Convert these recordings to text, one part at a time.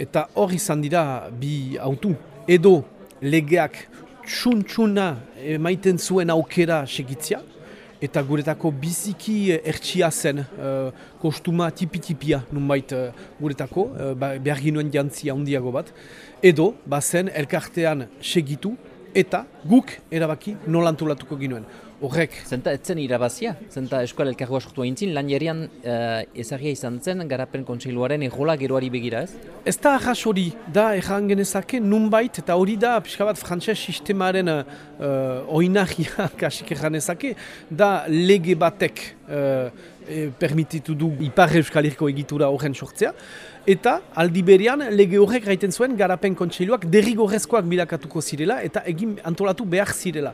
Eta hor izan dira bi autu. Edo legeak txuntxuna emaiten zuen aukera segitzia, eta guretako biziki ertsia zen uh, kostuma tipi-tipia nunbait uh, guretako, uh, behar ginuen jantzia handiago bat, edo bazen elkartean segitu eta guk erabaki nolantulatuko ginuen. Horrek. Zenta etzen irabazia, zenta eskual elkargoa sortu aintzin, lan jarian uh, ezagia izan zen, garapen kontseiluaren egola geroari begira ez? Ez da ahas hori, da erran genezake nunbait, eta hori da pixka bat frantxez sistemaren uh, oinahia kasik erran ezake, da lege batek uh, e, permititu du ipar euskal egitura horren sortzea, eta aldi berean lege horrek gaiten zuen garapen kontseiluak derrigorrezkoak bilakatuko zirela eta egin antolatu behar zirela.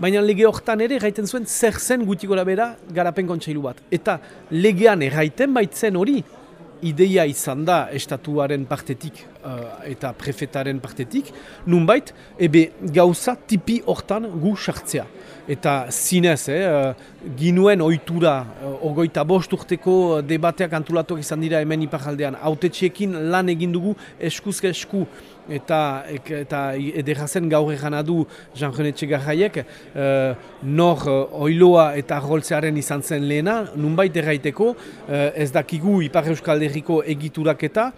Baina lege hortan ere gaiten zuen zer zen gutikola bera garapen kontseilu bat. Eta legean erraiten baitzen hori, ideia izan da estatuaren partetik uh, eta prefetaren partetik, nunbait, ebe gauza tipi hortan gu sartzea. Eta zinez, eh, uh, ginuen ohitura uh, ogoita bost urteko debateak antulatuak izan dira hemen iparaldean, autetxeekin lan egin dugu eskuzke esku eta eta ederrazen gaur egan adu Jean René Txegarraiek uh, nor uh, oiloa eta roltzearen izan zen lehena, nunbait erraiteko uh, ez dakigu Ipar Euskal Herriko egiturak eta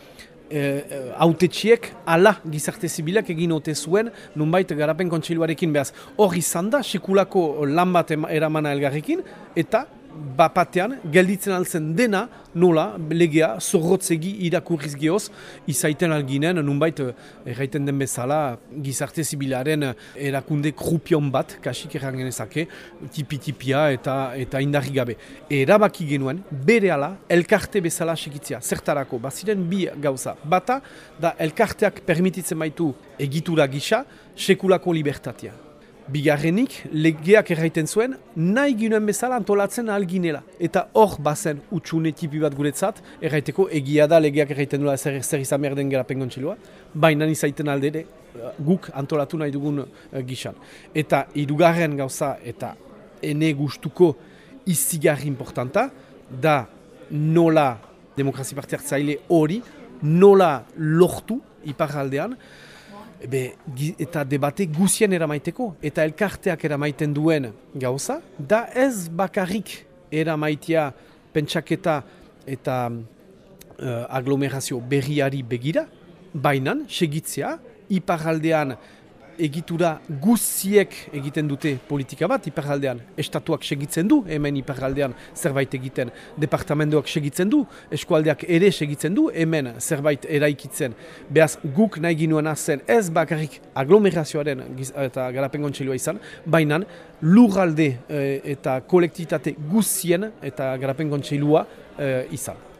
autetxiek ala gizarte zibilak egin ote zuen nunbait garapen kontseiluarekin behaz. Hor izan da, sekulako lan bat eramana elgarrekin eta bapatean, gelditzen altzen dena, nola, legea, zorrotzegi irakurriz gehoz, izaiten alginen, nunbait, eh, erraiten den bezala, gizarte zibilaren eh, erakunde krupion bat, kasik erran genezake, tipi-tipia eta eta indarri gabe. Erabaki genuen, bere ala, elkarte bezala segitzea, zertarako, baziren bi gauza. Bata, da elkarteak permititzen baitu egitura gisa, sekulako libertatea. Bigarrenik, legeak erraiten zuen, nahi ginuen bezala antolatzen alginela. Eta hor bazen utxune tipi bat guretzat, erraiteko egia da legeak erraiten duela zer, zer izan behar den gerapen gontxilua, baina nizaiten alde ere guk antolatu nahi dugun uh, gixan. Eta irugarren gauza eta ene gustuko izigarri importanta, da nola demokrazi parte hartzaile hori, nola lortu iparaldean, Ebe, eta debate guzien eramaiteko, eta elkarteak eramaiten duen gauza, da ez bakarrik eramaitea pentsaketa eta uh, aglomerazio berriari begira, bainan, segitzea, iparaldean egitura guziek egiten dute politika bat iparraldean. Estatuak segitzen du, hemen iparraldean zerbait egiten. Departamentoak segitzen du, eskualdeak ere segitzen du, hemen zerbait eraikitzen. Beaz, guk nahi ginuen zen ez bakarrik aglomerazioaren eta garapen gontxelua izan, baina lurralde e, eta kolektitate guzien eta garapen gontxelua e, izan.